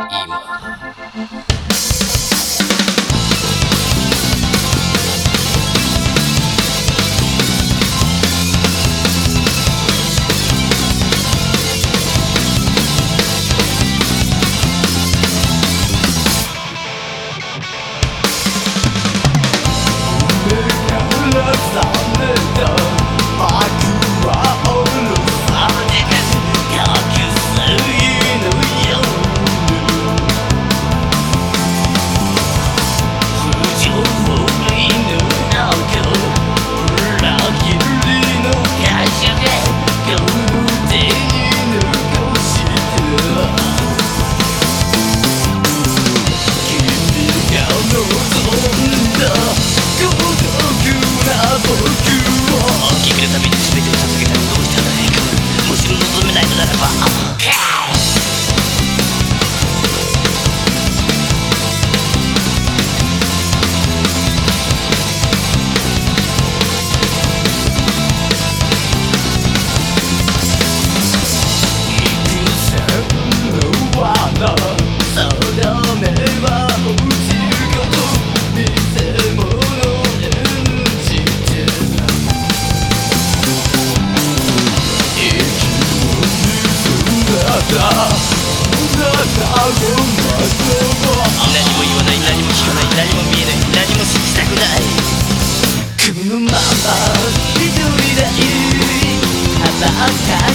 一码。podcast.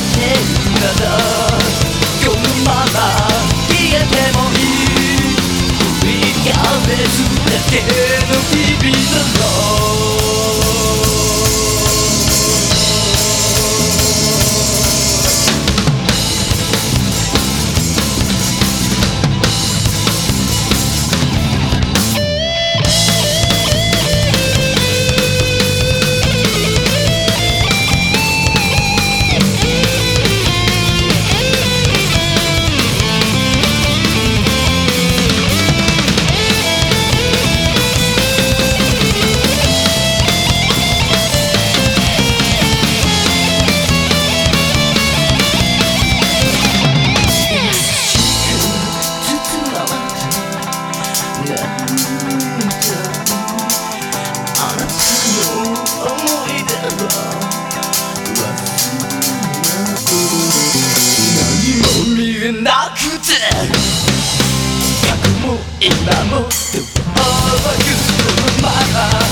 何も見えなくて。過去も今もどうこ